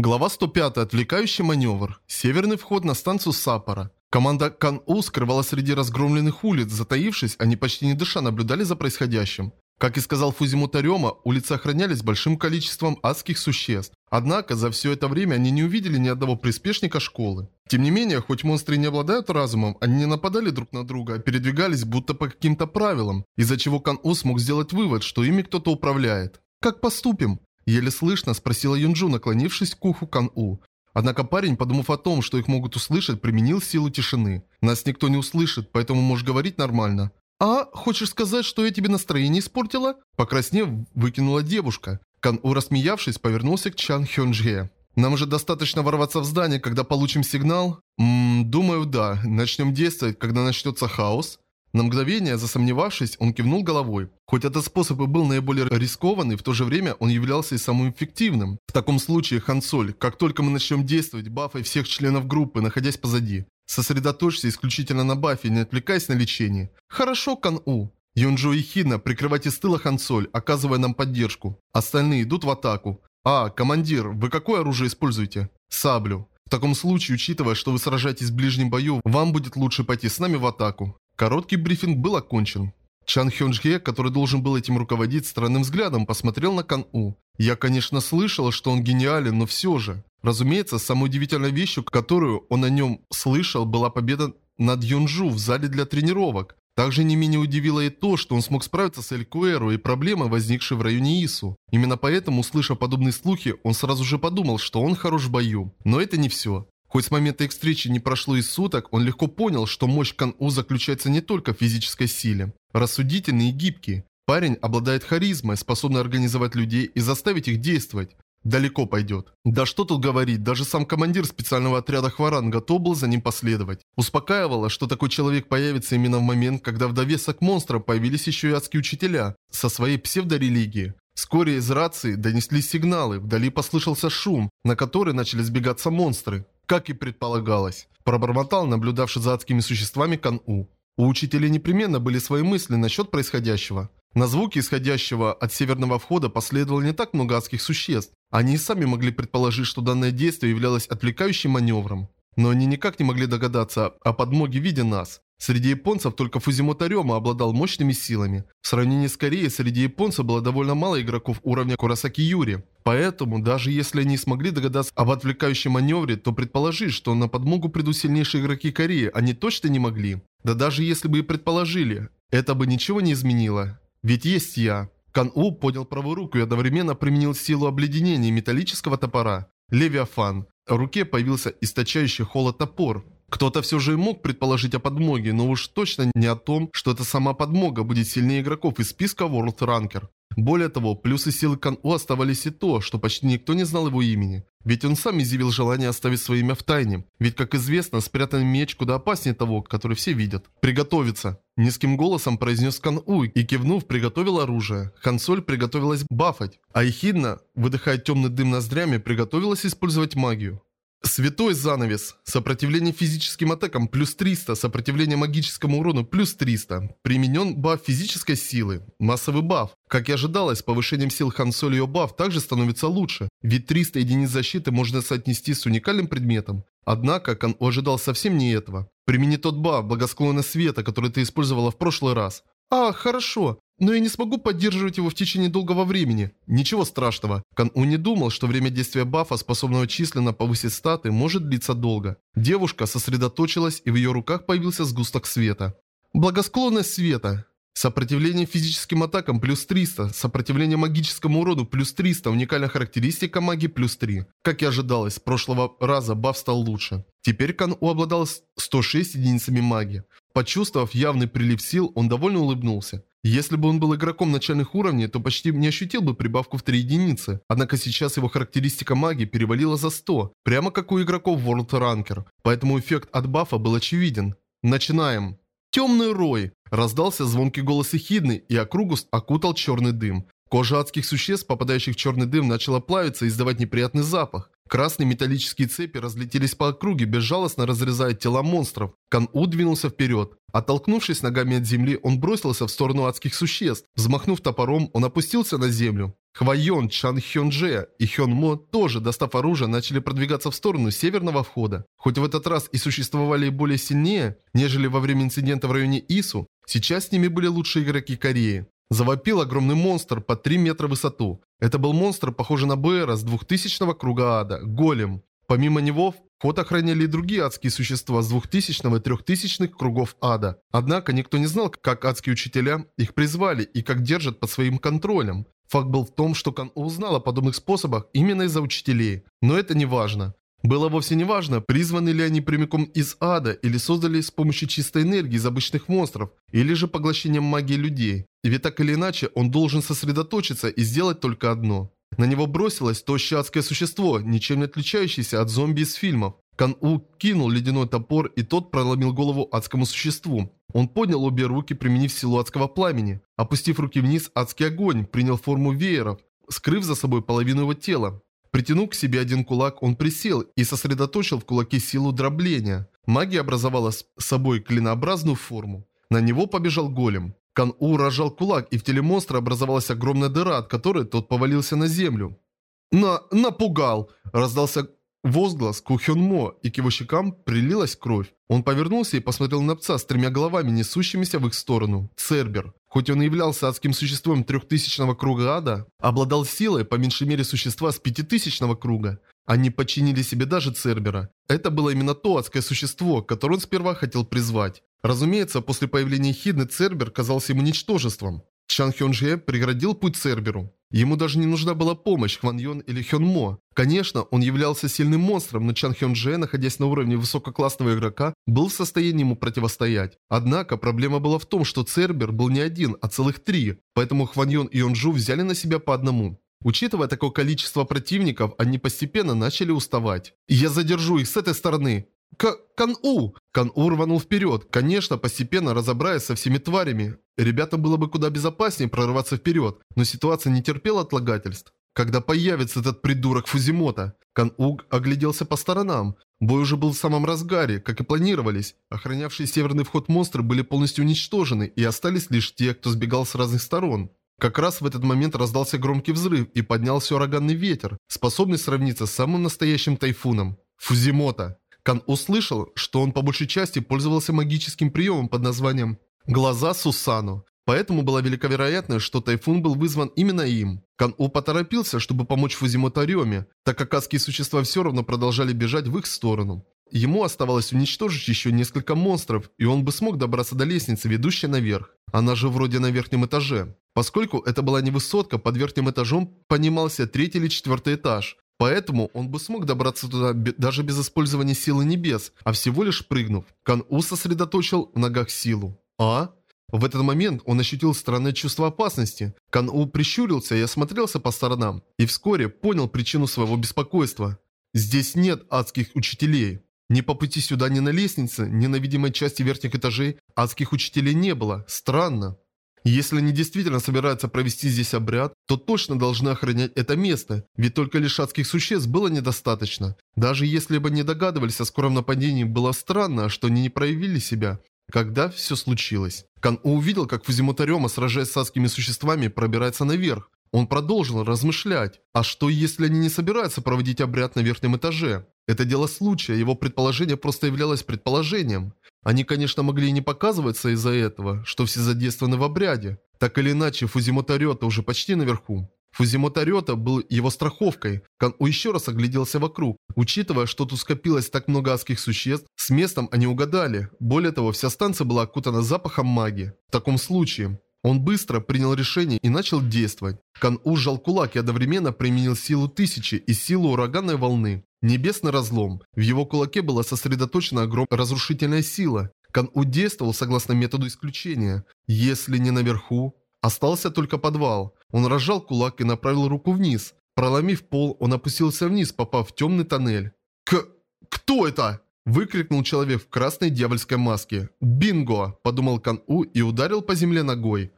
Глава 105. Отвлекающий маневр. Северный вход на станцию Саппора. Команда Кан-У скрывалась среди разгромленных улиц. Затаившись, они почти не дыша наблюдали за происходящим. Как и сказал Фузимута Рёма, улицы охранялись большим количеством адских существ. Однако, за все это время они не увидели ни одного приспешника школы. Тем не менее, хоть монстры не обладают разумом, они не нападали друг на друга, а передвигались будто по каким-то правилам, из-за чего Кан-У смог сделать вывод, что ими кто-то управляет. «Как поступим?» Еле слышно спросила Юнджу, наклонившись к уху Кан-У. Однако парень, подумав о том, что их могут услышать, применил силу тишины. «Нас никто не услышит, поэтому можешь говорить нормально». «А, хочешь сказать, что я тебе настроение испортила?» Покраснев, выкинула девушка. Кан-У, рассмеявшись, повернулся к Чан Хёнджге. «Нам же достаточно ворваться в здание, когда получим сигнал?» «Ммм, думаю, да. Начнем действовать, когда начнется хаос?» На мгновение, засомневавшись, он кивнул головой. Хоть этот способ и был наиболее рискованный, в то же время он являлся и самым эффективным. В таком случае, Хансоль, как только мы начнем действовать, бафай всех членов группы, находясь позади. Сосредоточься исключительно на бафе, не отвлекаясь на лечение. Хорошо, Кан-У. Юнджо и Хина, прикрывайте с тыла Хансоль, оказывая нам поддержку. Остальные идут в атаку. А, командир, вы какое оружие используете? Саблю. В таком случае, учитывая, что вы сражаетесь в ближнем бою, вам будет лучше пойти с нами в атаку. Короткий брифинг был окончен. Чан Хёнджге, который должен был этим руководить странным взглядом, посмотрел на Кан У. Я, конечно, слышал, что он гениален, но все же. Разумеется, самой удивительной вещью, которую он о нем слышал, была победа над Юнджу в зале для тренировок. Также не менее удивило и то, что он смог справиться с Элькуэру и проблемой, возникшей в районе Ису. Именно поэтому, услышав подобные слухи, он сразу же подумал, что он хорош в бою. Но это не все. Хоть с момента их встречи не прошло и суток, он легко понял, что мощь Кан-У заключается не только в физической силе. Рассудительный и гибкий. Парень обладает харизмой, способный организовать людей и заставить их действовать. Далеко пойдет. Да что тут говорить, даже сам командир специального отряда Хваран готов был за ним последовать. Успокаивало, что такой человек появится именно в момент, когда в довесок монстра появились еще и адские учителя со своей псевдорелигией. Вскоре из рации донеслись сигналы, вдали послышался шум, на который начали сбегаться монстры как и предполагалось. Пробормотал наблюдавший за адскими существами Кан-У. У учителей непременно были свои мысли насчет происходящего. На звуки исходящего от северного входа последовало не так много адских существ. Они и сами могли предположить, что данное действие являлось отвлекающим маневром. Но они никак не могли догадаться о подмоге в виде нас. Среди японцев только Фузимото Рёма обладал мощными силами. В сравнении с Кореей, среди японцев было довольно мало игроков уровня Курасаки Юри. Поэтому, даже если они смогли догадаться об отвлекающем маневре, то предположить, что на подмогу придут сильнейшие игроки Кореи, они точно не могли. Да даже если бы и предположили, это бы ничего не изменило. Ведь есть я. Кан-У поднял правую руку и одновременно применил силу обледенения металлического топора. Левиафан. В руке появился источающий холод топор. Кто-то все же и мог предположить о подмоге, но уж точно не о том, что эта сама подмога будет сильнее игроков из списка World Ranker. Более того, плюсы силы Кан-У оставались и то, что почти никто не знал его имени. Ведь он сам изъявил желание оставить свое имя в тайне. Ведь, как известно, спрятанный меч куда опаснее того, который все видят. «Приготовиться!» Низким голосом произнес Кан-У и, кивнув, приготовил оружие. Хансоль приготовилась бафать, а Эхидна, выдыхая темный дым ноздрями, приготовилась использовать магию. Святой занавес. Сопротивление физическим атакам плюс 300, сопротивление магическому урону плюс 300. Применен баф физической силы. Массовый баф. Как и ожидалось, с повышением сил Хансоль ее баф также становится лучше, ведь 300 единиц защиты можно соотнести с уникальным предметом. Однако, Кан ожидал совсем не этого. Примени тот баф, благосклонность света, который ты использовала в прошлый раз. А, хорошо. Но я не смогу поддерживать его в течение долгого времени. Ничего страшного. Кан-У не думал, что время действия бафа, способного численно повысить статы, может длиться долго. Девушка сосредоточилась, и в ее руках появился сгусток света. Благосклонность света. Сопротивление физическим атакам плюс 300, сопротивление магическому урону плюс 300, уникальная характеристика магии плюс 3. Как и ожидалось, с прошлого раза баф стал лучше. Теперь Кан-У обладал 106 единицами магии. Почувствовав явный прилив сил, он довольно улыбнулся. Если бы он был игроком начальных уровней, то почти не ощутил бы прибавку в 3 единицы. Однако сейчас его характеристика магии перевалила за 100, прямо как у игроков World Ranker. Поэтому эффект от бафа был очевиден. Начинаем. Темный рой. Раздался звонкий голос Эхидны, и округу окутал черный дым. Кожа адских существ, попадающих в черный дым, начала плавиться и издавать неприятный запах. Красные металлические цепи разлетелись по округе, безжалостно разрезая тела монстров. Кан-У двинулся вперед. Оттолкнувшись ногами от земли, он бросился в сторону адских существ. Взмахнув топором, он опустился на землю. Хвайон, Чан Хёнже и Хён Мо тоже, достав оружие, начали продвигаться в сторону северного входа. Хоть в этот раз и существовали более сильнее, нежели во время инцидента в районе Ису, сейчас с ними были лучшие игроки Кореи. Завопил огромный монстр под 3 метра высоту. Это был монстр, похожий на Бэра с 2000 круга ада, голем. Помимо него, вход охраняли и другие адские существа с 2000 и 3000 кругов ада. Однако никто не знал, как адские учителя их призвали и как держат под своим контролем. Факт был в том, что Кан узнал о подобных способах именно из-за учителей. Но это не важно. Было вовсе не важно, призваны ли они прямиком из ада или создали с помощью чистой энергии из обычных монстров, или же поглощением магии людей. Ведь так или иначе, он должен сосредоточиться и сделать только одно. На него бросилось тощее адское существо, ничем не отличающееся от зомби из фильмов. Кан-У кинул ледяной топор, и тот проломил голову адскому существу. Он поднял обе руки, применив силу адского пламени. Опустив руки вниз, адский огонь принял форму вееров, скрыв за собой половину его тела. Притянув к себе один кулак, он присел и сосредоточил в кулаке силу дробления. Магия образовала с собой клинообразную форму. На него побежал голем. Кан-У рожал кулак, и в теле монстра образовалась огромная дыра, от которой тот повалился на землю. «На... напугал!» – раздался возглас Кухён Мо, и к его щекам прилилась кровь. Он повернулся и посмотрел на пса с тремя головами, несущимися в их сторону. Цербер. Хоть он и являлся адским существом трехтысячного круга ада, обладал силой по меньшей мере существа с пятитысячного круга. Они подчинили себе даже Цербера. Это было именно то адское существо, которое он сперва хотел призвать. Разумеется, после появления Хидны Цербер казался ему ничтожеством. Чан Хёнже преградил путь Церберу. Ему даже не нужна была помощь Хван Йон или Хён Мо. Конечно, он являлся сильным монстром, но Чан Хёнже, находясь на уровне высококлассного игрока, был в состоянии ему противостоять. Однако проблема была в том, что Цербер был не один, а целых три, поэтому Хван Йон и Йонжу взяли на себя по одному. Учитывая такое количество противников, они постепенно начали уставать. «Я задержу их с этой стороны!» Кан-У! Кан-У рванул вперед, конечно, постепенно разобраясь со всеми тварями. Ребятам было бы куда безопаснее прорваться вперед, но ситуация не терпела отлагательств. Когда появится этот придурок Фузимота? Кан-У огляделся по сторонам. Бой уже был в самом разгаре, как и планировались. Охранявшие северный вход монстры были полностью уничтожены, и остались лишь те, кто сбегал с разных сторон. Как раз в этот момент раздался громкий взрыв и поднялся ураганный ветер, способный сравниться с самым настоящим тайфуном. Фузимота. Кан услышал, что он по большей части пользовался магическим приемом под названием «Глаза Сусану». Поэтому была велика вероятность, что тайфун был вызван именно им. Кан-У поторопился, чтобы помочь Фузимото Рёме, так как адские существа все равно продолжали бежать в их сторону. Ему оставалось уничтожить еще несколько монстров, и он бы смог добраться до лестницы, ведущей наверх. Она же вроде на верхнем этаже. Поскольку это была не высотка, под верхним этажом понимался третий или четвертый этаж. Поэтому он бы смог добраться туда даже без использования силы небес, а всего лишь прыгнув. Кан-У сосредоточил в ногах силу. А? В этот момент он ощутил странное чувство опасности. Кан-У прищурился и осмотрелся по сторонам. И вскоре понял причину своего беспокойства. Здесь нет адских учителей. Ни по пути сюда, ни на лестнице, ни на видимой части верхних этажей адских учителей не было. Странно. Если они действительно собираются провести здесь обряд, то точно должны охранять это место, ведь только лишь существ было недостаточно. Даже если бы не догадывались о скором нападении, было странно, что они не проявили себя. Когда все случилось? Кан увидел, как Фузимотарема, сражаясь с адскими существами, пробирается наверх. Он продолжил размышлять. А что если они не собираются проводить обряд на верхнем этаже? Это дело случая, его предположение просто являлось предположением. Они, конечно, могли и не показываться из-за этого, что все задействованы в обряде. Так или иначе, Фузимото Рёта уже почти наверху. Фузимото Рёта был его страховкой. Кан У еще раз огляделся вокруг. Учитывая, что тут скопилось так много адских существ, с местом они угадали. Более того, вся станция была окутана запахом магии. В таком случае, он быстро принял решение и начал действовать. Кан У сжал кулак и одновременно применил силу тысячи и силу ураганной волны. Небесный разлом. В его кулаке была сосредоточена огромная разрушительная сила. Кан У действовал согласно методу исключения. Если не наверху, остался только подвал. Он разжал кулак и направил руку вниз. Проломив пол, он опустился вниз, попав в темный тоннель. «К... кто это?» Выкрикнул человек в красной дьявольской маске. «Бинго!» – подумал Кан У и ударил по земле ногой.